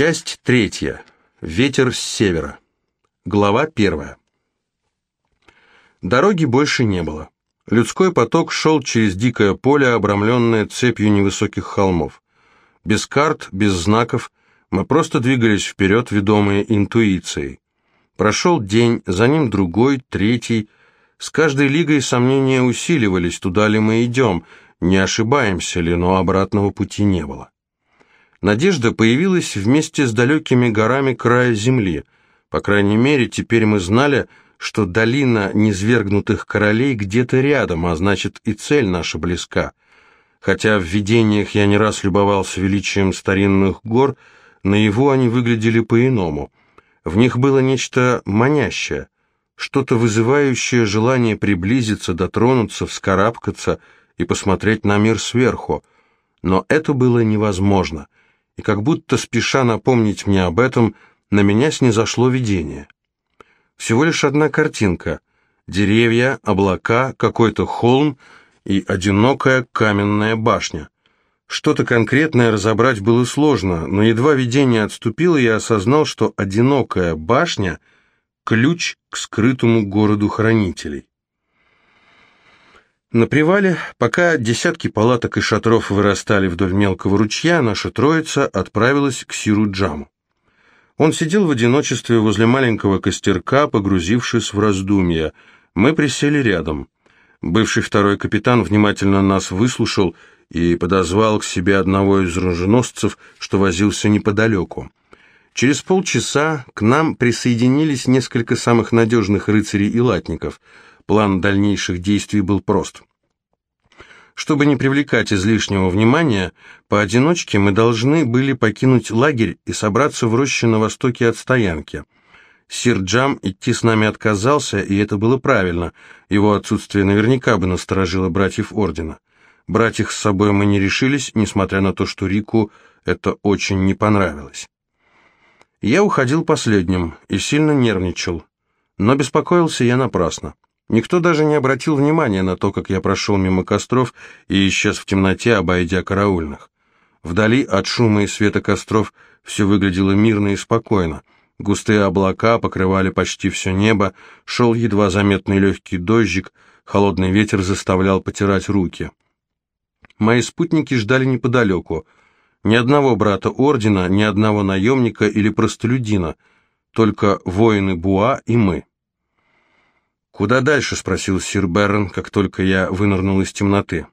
Часть третья. Ветер с севера. Глава первая. Дороги больше не было. Людской поток шел через дикое поле, обрамленное цепью невысоких холмов. Без карт, без знаков, мы просто двигались вперед, ведомые интуицией. Прошел день, за ним другой, третий. С каждой лигой сомнения усиливались, туда ли мы идем, не ошибаемся ли, но обратного пути не было. Надежда появилась вместе с далекими горами края земли. По крайней мере, теперь мы знали, что долина низвергнутых королей где-то рядом, а значит и цель наша близка. Хотя в видениях я не раз любовался величием старинных гор, наяву они выглядели по-иному. В них было нечто манящее, что-то вызывающее желание приблизиться, дотронуться, вскарабкаться и посмотреть на мир сверху. Но это было невозможно — и как будто спеша напомнить мне об этом, на меня снизошло видение. Всего лишь одна картинка — деревья, облака, какой-то холм и одинокая каменная башня. Что-то конкретное разобрать было сложно, но едва видение отступило, я осознал, что одинокая башня — ключ к скрытому городу хранителей. На привале, пока десятки палаток и шатров вырастали вдоль мелкого ручья, наша троица отправилась к Сиру-Джаму. Он сидел в одиночестве возле маленького костерка, погрузившись в раздумья. Мы присели рядом. Бывший второй капитан внимательно нас выслушал и подозвал к себе одного из руженосцев, что возился неподалеку. Через полчаса к нам присоединились несколько самых надежных рыцарей и латников — План дальнейших действий был прост. Чтобы не привлекать излишнего внимания, поодиночке мы должны были покинуть лагерь и собраться в роще на востоке от стоянки. Сир Джам идти с нами отказался, и это было правильно. Его отсутствие наверняка бы насторожило братьев Ордена. Брать их с собой мы не решились, несмотря на то, что Рику это очень не понравилось. Я уходил последним и сильно нервничал, но беспокоился я напрасно. Никто даже не обратил внимания на то, как я прошел мимо костров и исчез в темноте, обойдя караульных. Вдали от шума и света костров все выглядело мирно и спокойно. Густые облака покрывали почти все небо, шел едва заметный легкий дождик, холодный ветер заставлял потирать руки. Мои спутники ждали неподалеку. Ни одного брата ордена, ни одного наемника или простолюдина, только воины Буа и мы. «Куда дальше?» — спросил сир Берн, как только я вынырнул из темноты.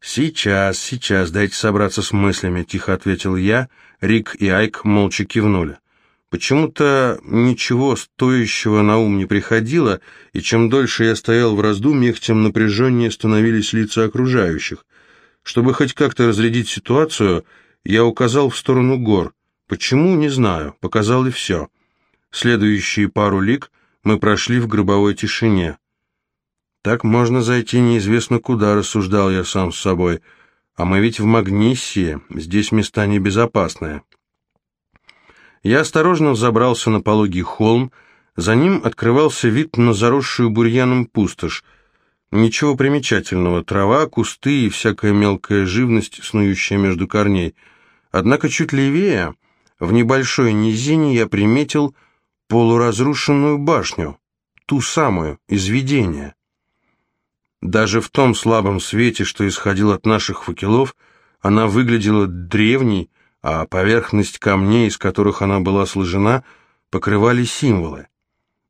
«Сейчас, сейчас, дайте собраться с мыслями», — тихо ответил я. Рик и Айк молча кивнули. Почему-то ничего стоящего на ум не приходило, и чем дольше я стоял в раздумьях, тем напряженнее становились лица окружающих. Чтобы хоть как-то разрядить ситуацию, я указал в сторону гор. Почему, не знаю, показал и все. Следующие пару лик мы прошли в гробовой тишине. Так можно зайти неизвестно куда, рассуждал я сам с собой. А мы ведь в Магниссии, здесь места небезопасные. Я осторожно забрался на пологий холм, за ним открывался вид на заросшую бурьяном пустошь. Ничего примечательного, трава, кусты и всякая мелкая живность, снующая между корней. Однако чуть левее, в небольшой низине, я приметил полуразрушенную башню, ту самую, из видения. Даже в том слабом свете, что исходил от наших факелов, она выглядела древней, а поверхность камней, из которых она была сложена, покрывали символы.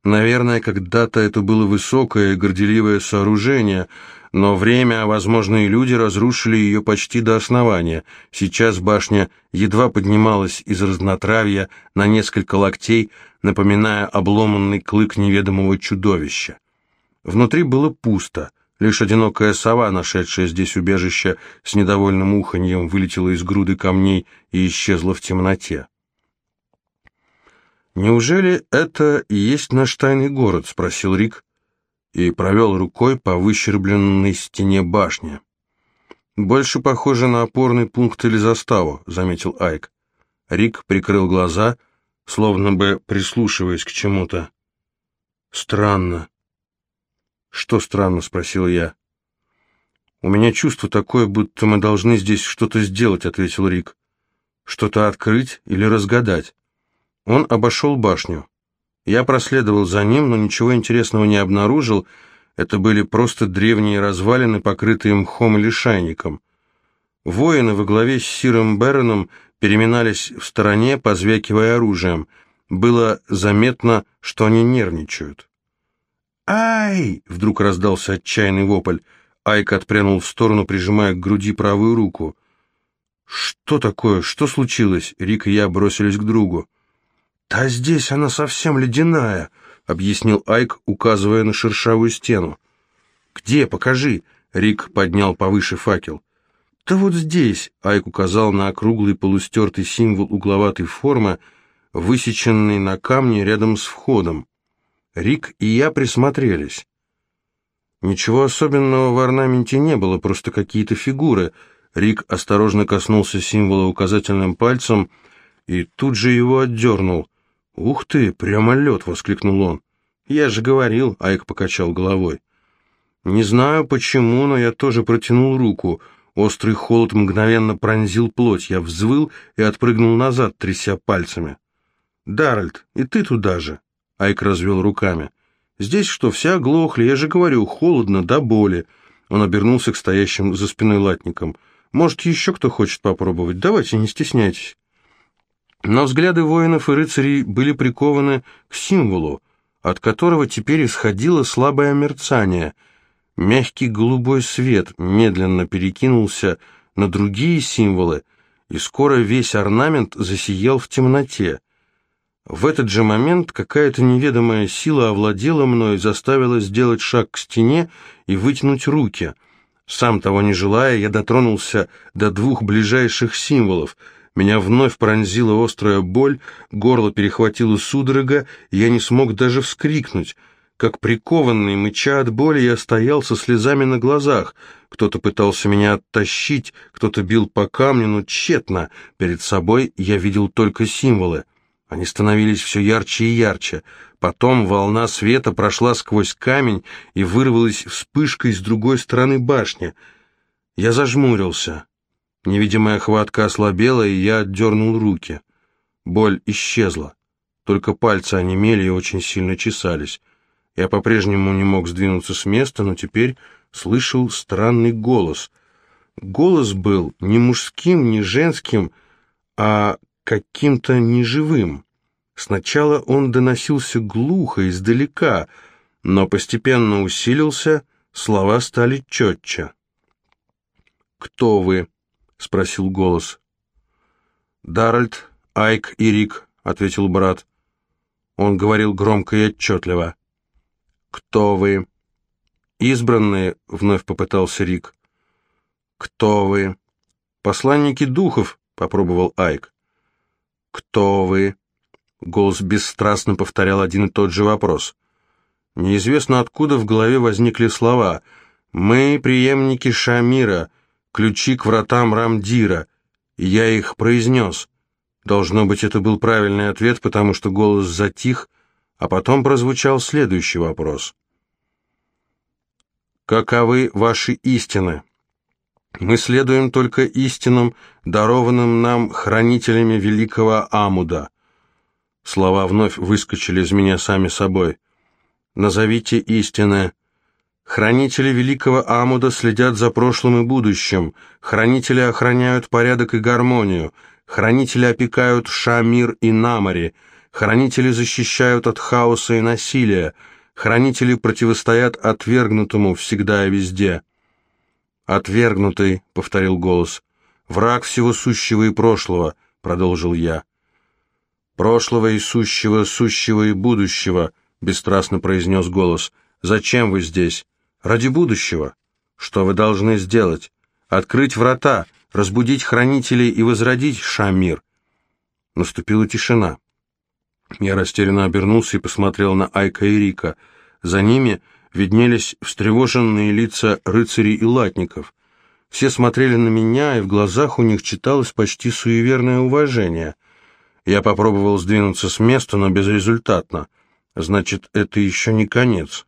Наверное, когда-то это было высокое и горделивое сооружение, но время, а возможно и люди разрушили ее почти до основания. Сейчас башня едва поднималась из разнотравья на несколько локтей, напоминая обломанный клык неведомого чудовища. Внутри было пусто, лишь одинокая сова, нашедшая здесь убежище, с недовольным уханьем вылетела из груды камней и исчезла в темноте. «Неужели это и есть наш тайный город?» — спросил Рик и провел рукой по выщербленной стене башни. «Больше похоже на опорный пункт или заставу», — заметил Айк. Рик прикрыл глаза, словно бы прислушиваясь к чему-то. «Странно». «Что странно?» — спросил я. «У меня чувство такое, будто мы должны здесь что-то сделать», — ответил Рик. Что-то открыть или разгадать. Он обошел башню. Я проследовал за ним, но ничего интересного не обнаружил. Это были просто древние развалины, покрытые мхом или шайником. Воины во главе с Сиром Бероном переминались в стороне, позвякивая оружием. Было заметно, что они нервничают. «Ай!» — вдруг раздался отчаянный вопль. Айк отпрянул в сторону, прижимая к груди правую руку. «Что такое? Что случилось?» Рик и я бросились к другу. «Да здесь она совсем ледяная», — объяснил Айк, указывая на шершавую стену. «Где? Покажи!» — Рик поднял повыше факел. «Да вот здесь», — Айк указал на округлый полустертый символ угловатой формы, высеченный на камне рядом с входом. Рик и я присмотрелись. Ничего особенного в орнаменте не было, просто какие-то фигуры. Рик осторожно коснулся символа указательным пальцем и тут же его отдернул. «Ух ты, прямо лед!» — воскликнул он. «Я же говорил», — Айк покачал головой. «Не знаю почему, но я тоже протянул руку — Острый холод мгновенно пронзил плоть. Я взвыл и отпрыгнул назад, тряся пальцами. «Даральд, и ты туда же!» Айк развел руками. «Здесь что, все оглохли? Я же говорю, холодно до боли!» Он обернулся к стоящим за спиной латникам. «Может, еще кто хочет попробовать? Давайте, не стесняйтесь!» Но взгляды воинов и рыцарей были прикованы к символу, от которого теперь исходило слабое мерцание — Мягкий голубой свет медленно перекинулся на другие символы, и скоро весь орнамент засиял в темноте. В этот же момент какая-то неведомая сила овладела мной, заставила сделать шаг к стене и вытянуть руки. Сам того не желая, я дотронулся до двух ближайших символов. Меня вновь пронзила острая боль, горло перехватило судорога, я не смог даже вскрикнуть — как прикованный, мыча от боли, я стоял со слезами на глазах. Кто-то пытался меня оттащить, кто-то бил по камню, но тщетно. Перед собой я видел только символы. Они становились все ярче и ярче. Потом волна света прошла сквозь камень и вырвалась вспышкой с другой стороны башни. Я зажмурился. Невидимая хватка ослабела, и я отдернул руки. Боль исчезла. Только пальцы онемели и очень сильно чесались. Я по-прежнему не мог сдвинуться с места, но теперь слышал странный голос. Голос был не мужским, не женским, а каким-то неживым. Сначала он доносился глухо, издалека, но постепенно усилился, слова стали четче. «Кто вы?» — спросил голос. «Даральд, Айк и Рик», — ответил брат. Он говорил громко и отчетливо. «Кто вы?» «Избранные», — вновь попытался Рик. «Кто вы?» «Посланники духов», — попробовал Айк. «Кто вы?» Голос бесстрастно повторял один и тот же вопрос. Неизвестно откуда в голове возникли слова «Мы преемники Шамира, ключи к вратам Рамдира», и я их произнес. Должно быть, это был правильный ответ, потому что голос затих, а потом прозвучал следующий вопрос. «Каковы ваши истины?» «Мы следуем только истинам, дарованным нам хранителями великого Амуда». Слова вновь выскочили из меня сами собой. «Назовите истины». Хранители великого Амуда следят за прошлым и будущим. Хранители охраняют порядок и гармонию. Хранители опекают Шамир и Намари. Хранители защищают от хаоса и насилия. Хранители противостоят отвергнутому всегда и везде. «Отвергнутый», — повторил голос. «Враг всего сущего и прошлого», — продолжил я. «Прошлого и сущего, сущего и будущего», — бесстрастно произнес голос. «Зачем вы здесь? Ради будущего. Что вы должны сделать? Открыть врата, разбудить хранителей и возродить Шамир». Наступила тишина. Я растерянно обернулся и посмотрел на Айка и Рика. За ними виднелись встревоженные лица рыцарей и латников. Все смотрели на меня, и в глазах у них читалось почти суеверное уважение. Я попробовал сдвинуться с места, но безрезультатно. Значит, это еще не конец.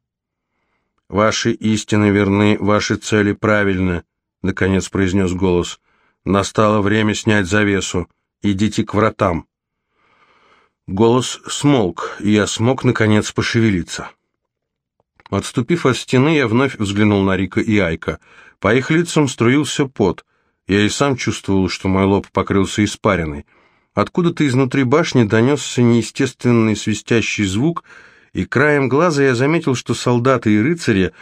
«Ваши истины верны, ваши цели правильны», — наконец произнес голос. «Настало время снять завесу. идите к вратам». Голос смолк, и я смог, наконец, пошевелиться. Отступив от стены, я вновь взглянул на Рика и Айка. По их лицам струился пот. Я и сам чувствовал, что мой лоб покрылся испариной. Откуда-то изнутри башни донесся неестественный свистящий звук, и краем глаза я заметил, что солдаты и рыцари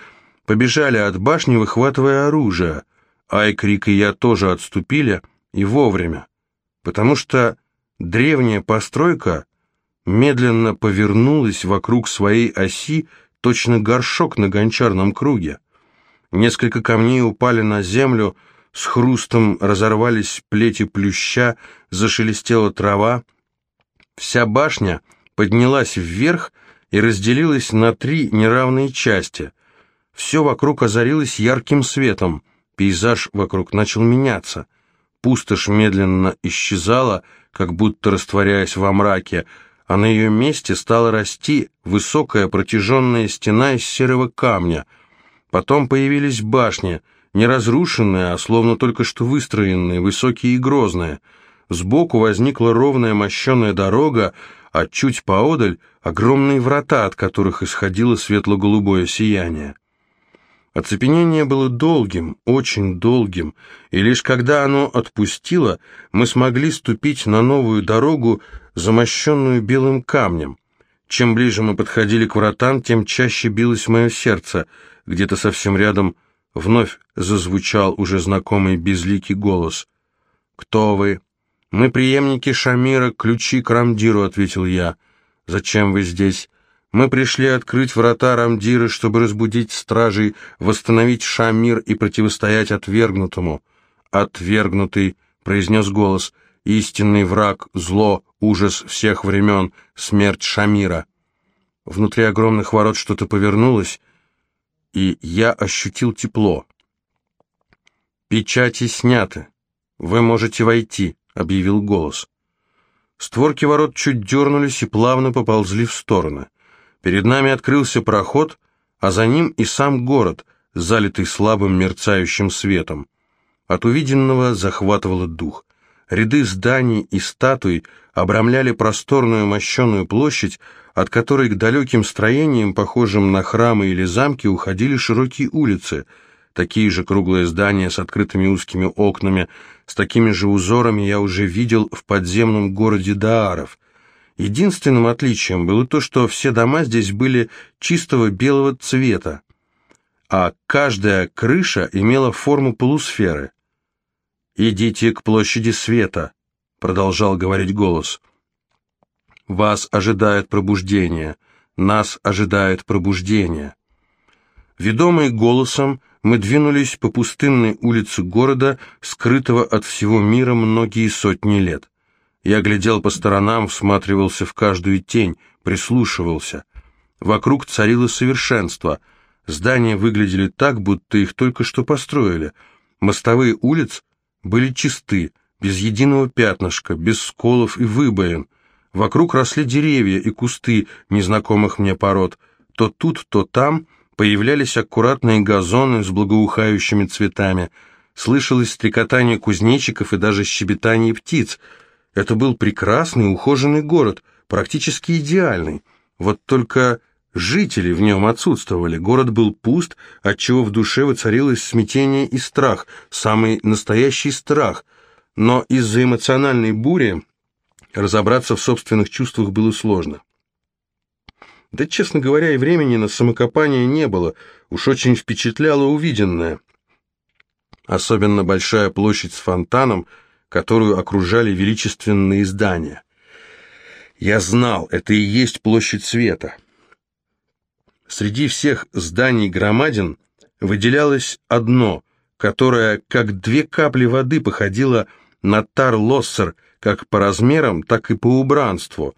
побежали от башни, выхватывая оружие. Айк, Рик и я тоже отступили, и вовремя, потому что древняя постройка медленно повернулась вокруг своей оси, точно горшок на гончарном круге. Несколько камней упали на землю, с хрустом разорвались плети плюща, зашелестела трава. Вся башня поднялась вверх и разделилась на три неравные части. Все вокруг озарилось ярким светом, пейзаж вокруг начал меняться. Пустошь медленно исчезала, как будто растворяясь во мраке, а на ее месте стала расти высокая протяженная стена из серого камня. Потом появились башни, не разрушенные, а словно только что выстроенные, высокие и грозные. Сбоку возникла ровная мощеная дорога, а чуть поодаль — огромные врата, от которых исходило светло-голубое сияние. Оцепенение было долгим, очень долгим, и лишь когда оно отпустило, мы смогли ступить на новую дорогу, замощенную белым камнем. Чем ближе мы подходили к вратам, тем чаще билось мое сердце. Где-то совсем рядом вновь зазвучал уже знакомый безликий голос. «Кто вы?» «Мы преемники Шамира, ключи к Рамдиру», — ответил я. «Зачем вы здесь?» Мы пришли открыть врата Рамдира, чтобы разбудить стражей, восстановить Шамир и противостоять отвергнутому. «Отвергнутый», — произнес голос, — «истинный враг, зло, ужас всех времен, смерть Шамира». Внутри огромных ворот что-то повернулось, и я ощутил тепло. «Печати сняты. Вы можете войти», — объявил голос. Створки ворот чуть дернулись и плавно поползли в стороны. Перед нами открылся проход, а за ним и сам город, залитый слабым мерцающим светом. От увиденного захватывало дух. Ряды зданий и статуй обрамляли просторную мощеную площадь, от которой к далеким строениям, похожим на храмы или замки, уходили широкие улицы. Такие же круглые здания с открытыми узкими окнами, с такими же узорами я уже видел в подземном городе Дааров. Единственным отличием было то, что все дома здесь были чистого белого цвета, а каждая крыша имела форму полусферы. «Идите к площади света», — продолжал говорить голос. «Вас ожидает пробуждение, нас ожидает пробуждение». Ведомые голосом, мы двинулись по пустынной улице города, скрытого от всего мира многие сотни лет. Я глядел по сторонам, всматривался в каждую тень, прислушивался. Вокруг царило совершенство. Здания выглядели так, будто их только что построили. Мостовые улиц были чисты, без единого пятнышка, без сколов и выбоин. Вокруг росли деревья и кусты незнакомых мне пород. То тут, то там появлялись аккуратные газоны с благоухающими цветами. Слышалось стрекотание кузнечиков и даже щебетание птиц — это был прекрасный, ухоженный город, практически идеальный. Вот только жители в нем отсутствовали. Город был пуст, отчего в душе воцарилось смятение и страх, самый настоящий страх. Но из-за эмоциональной бури разобраться в собственных чувствах было сложно. Да, честно говоря, и времени на самокопание не было, уж очень впечатляло увиденное. Особенно большая площадь с фонтаном — которую окружали величественные здания. Я знал, это и есть площадь света. Среди всех зданий громадин выделялось одно, которое, как две капли воды, походило на Тар-Лоссер как по размерам, так и по убранству.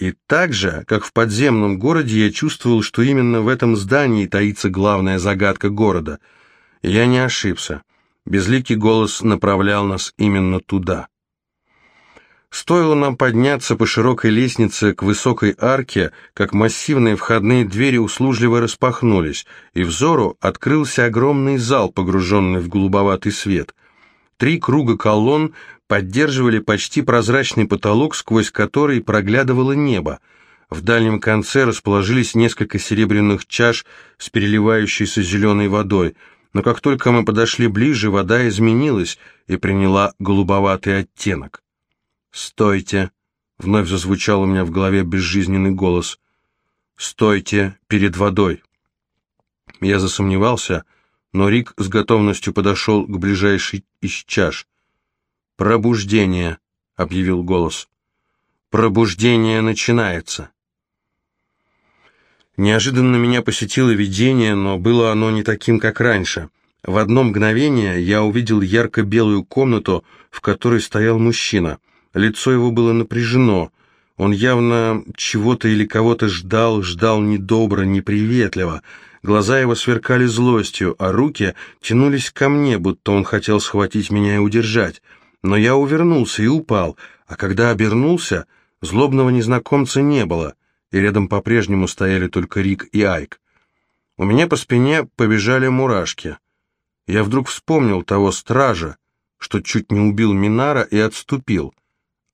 И так же, как в подземном городе, я чувствовал, что именно в этом здании таится главная загадка города. Я не ошибся. Безликий голос направлял нас именно туда. Стоило нам подняться по широкой лестнице к высокой арке, как массивные входные двери услужливо распахнулись, и взору открылся огромный зал, погруженный в голубоватый свет. Три круга колонн поддерживали почти прозрачный потолок, сквозь который проглядывало небо. В дальнем конце расположились несколько серебряных чаш с переливающейся зеленой водой, но как только мы подошли ближе, вода изменилась и приняла голубоватый оттенок. «Стойте!» — вновь зазвучал у меня в голове безжизненный голос. «Стойте перед водой!» Я засомневался, но Рик с готовностью подошел к ближайшей из чаш. «Пробуждение», — объявил голос. «Пробуждение начинается». Неожиданно меня посетило видение, но было оно не таким, как раньше. В одно мгновение я увидел ярко-белую комнату, в которой стоял мужчина. Лицо его было напряжено. Он явно чего-то или кого-то ждал, ждал недобро, неприветливо. Глаза его сверкали злостью, а руки тянулись ко мне, будто он хотел схватить меня и удержать. Но я увернулся и упал, а когда обернулся, злобного незнакомца не было, и рядом по-прежнему стояли только Рик и Айк. У меня по спине побежали мурашки. Я вдруг вспомнил того стража, что чуть не убил Минара и отступил.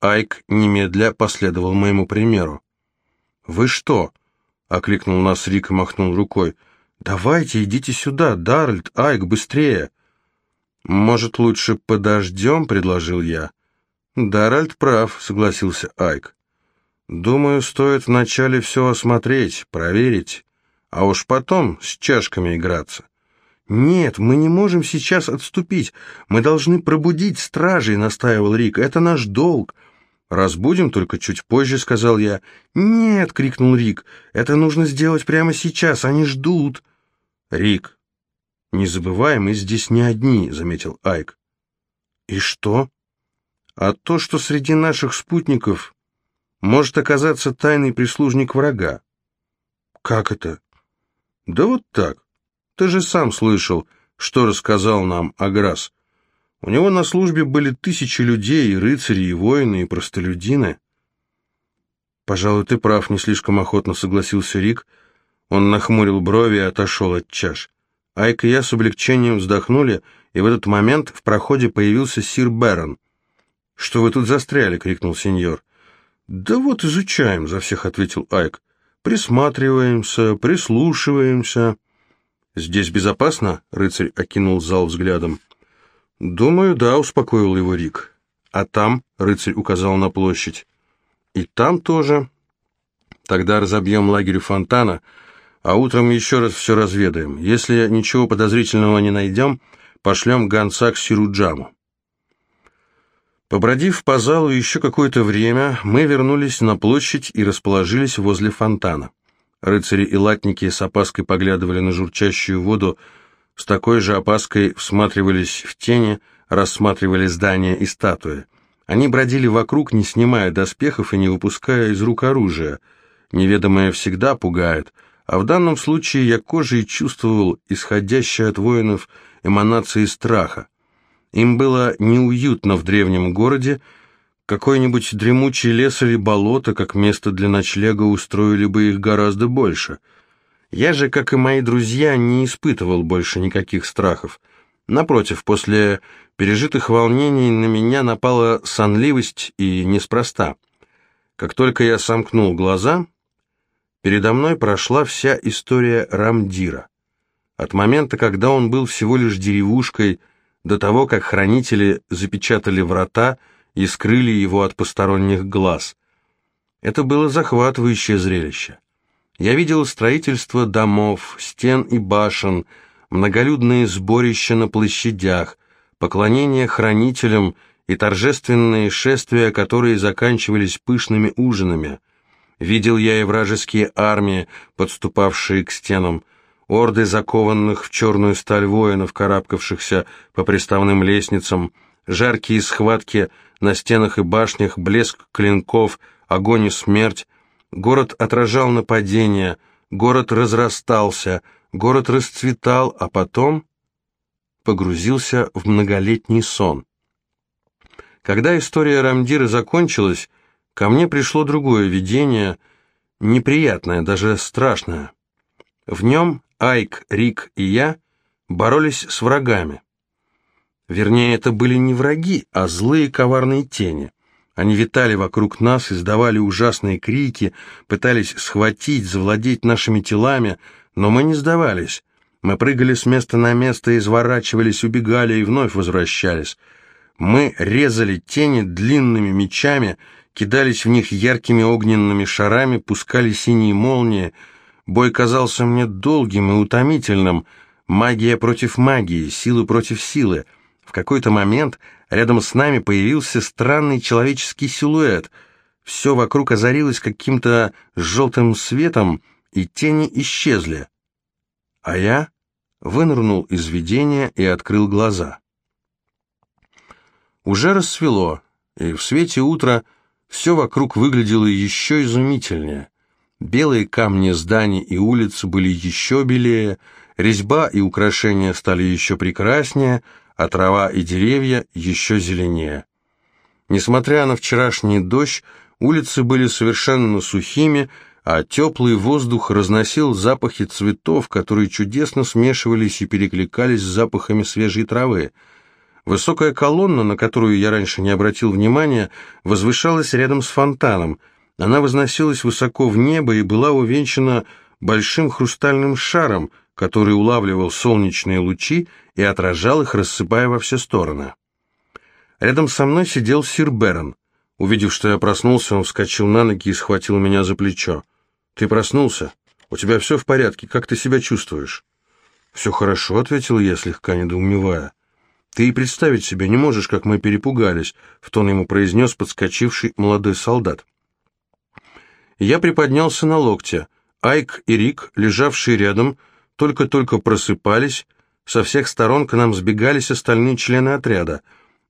Айк немедля последовал моему примеру. «Вы что?» — окликнул нас Рик и махнул рукой. «Давайте, идите сюда, Даральд, Айк, быстрее!» «Может, лучше подождем?» — предложил я. «Даральд прав», — согласился Айк. «Думаю, стоит вначале все осмотреть, проверить, а уж потом с чашками играться». «Нет, мы не можем сейчас отступить. Мы должны пробудить стражей», — настаивал Рик. «Это наш долг». «Разбудим только чуть позже», — сказал я. «Нет», — крикнул Рик. «Это нужно сделать прямо сейчас. Они ждут». «Рик, не забывай, мы здесь не одни», — заметил Айк. «И что?» «А то, что среди наших спутников может оказаться тайный прислужник врага». «Как это?» «Да вот так. Ты же сам слышал, что рассказал нам Аграс. У него на службе были тысячи людей, и рыцари, и воины, и простолюдины». «Пожалуй, ты прав», — не слишком охотно согласился Рик, — он нахмурил брови и отошел от чаш. Айк и я с облегчением вздохнули, и в этот момент в проходе появился сир Бэрон. «Что вы тут застряли?» — крикнул сеньор. «Да вот изучаем», — за всех ответил Айк. «Присматриваемся, прислушиваемся». «Здесь безопасно?» — рыцарь окинул зал взглядом. «Думаю, да», — успокоил его Рик. «А там?» — рыцарь указал на площадь. «И там тоже». «Тогда разобьем лагерь у фонтана», а утром еще раз все разведаем. Если ничего подозрительного не найдем, пошлем гонца к Сируджаму. Побродив по залу еще какое-то время, мы вернулись на площадь и расположились возле фонтана. Рыцари и латники с опаской поглядывали на журчащую воду, с такой же опаской всматривались в тени, рассматривали здания и статуи. Они бродили вокруг, не снимая доспехов и не выпуская из рук оружия. Неведомое всегда пугает — а в данном случае я кожей чувствовал исходящие от воинов эманации страха. Им было неуютно в древнем городе, какой-нибудь дремучий лес или болото, как место для ночлега, устроили бы их гораздо больше. Я же, как и мои друзья, не испытывал больше никаких страхов. Напротив, после пережитых волнений на меня напала сонливость и неспроста. Как только я сомкнул глаза, Передо мной прошла вся история Рамдира. От момента, когда он был всего лишь деревушкой, до того, как хранители запечатали врата и скрыли его от посторонних глаз. Это было захватывающее зрелище. Я видел строительство домов, стен и башен, многолюдные сборища на площадях, поклонение хранителям и торжественные шествия, которые заканчивались пышными ужинами. Видел я и вражеские армии, подступавшие к стенам, орды закованных в черную сталь воинов, карабкавшихся по приставным лестницам, жаркие схватки на стенах и башнях, блеск клинков, огонь и смерть. Город отражал нападение, город разрастался, город расцветал, а потом погрузился в многолетний сон. Когда история Рамдира закончилась, Ко мне пришло другое видение, неприятное, даже страшное. В нем Айк, Рик и я боролись с врагами. Вернее, это были не враги, а злые коварные тени. Они витали вокруг нас, издавали ужасные крики, пытались схватить, завладеть нашими телами, но мы не сдавались. Мы прыгали с места на место, изворачивались, убегали и вновь возвращались. Мы резали тени длинными мечами, кидались в них яркими огненными шарами, пускали синие молнии. Бой казался мне долгим и утомительным. Магия против магии, силы против силы. В какой-то момент рядом с нами появился странный человеческий силуэт. Все вокруг озарилось каким-то желтым светом, и тени исчезли. А я вынырнул из видения и открыл глаза. Уже рассвело, и в свете утра все вокруг выглядело еще изумительнее. Белые камни зданий и улиц были еще белее, резьба и украшения стали еще прекраснее, а трава и деревья еще зеленее. Несмотря на вчерашний дождь, улицы были совершенно сухими, а теплый воздух разносил запахи цветов, которые чудесно смешивались и перекликались с запахами свежей травы. Высокая колонна, на которую я раньше не обратил внимания, возвышалась рядом с фонтаном. Она возносилась высоко в небо и была увенчана большим хрустальным шаром, который улавливал солнечные лучи и отражал их, рассыпая во все стороны. Рядом со мной сидел сир Берн. Увидев, что я проснулся, он вскочил на ноги и схватил меня за плечо. «Ты проснулся? У тебя все в порядке? Как ты себя чувствуешь?» «Все хорошо», — ответил я, слегка недоумевая. «Ты и представить себе не можешь, как мы перепугались», — в тон ему произнес подскочивший молодой солдат. Я приподнялся на локте. Айк и Рик, лежавшие рядом, только-только просыпались, со всех сторон к нам сбегались остальные члены отряда.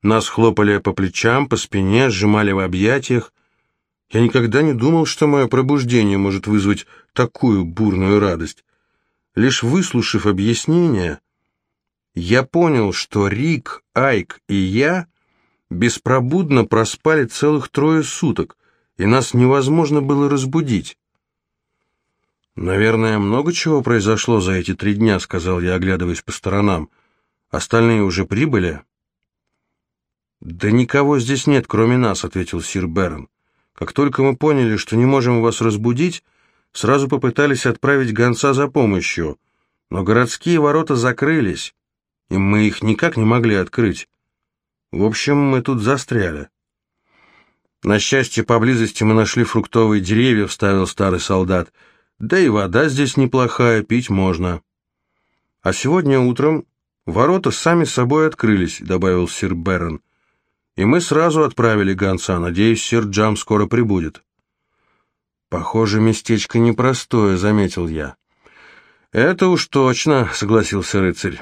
Нас хлопали по плечам, по спине, сжимали в объятиях. Я никогда не думал, что мое пробуждение может вызвать такую бурную радость. Лишь выслушав объяснение, я понял, что Рик, Айк и я беспробудно проспали целых трое суток, и нас невозможно было разбудить. «Наверное, много чего произошло за эти три дня», — сказал я, оглядываясь по сторонам. «Остальные уже прибыли?» «Да никого здесь нет, кроме нас», — ответил сир Берн. Как только мы поняли, что не можем вас разбудить, сразу попытались отправить гонца за помощью, но городские ворота закрылись, и мы их никак не могли открыть. В общем, мы тут застряли. На счастье, поблизости мы нашли фруктовые деревья, вставил старый солдат. Да и вода здесь неплохая, пить можно. А сегодня утром ворота сами собой открылись, добавил сир Берн и мы сразу отправили гонца. Надеюсь, сэр Джам скоро прибудет». «Похоже, местечко непростое», — заметил я. «Это уж точно», — согласился рыцарь.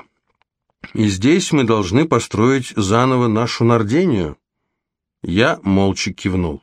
«И здесь мы должны построить заново нашу Нардению». Я молча кивнул.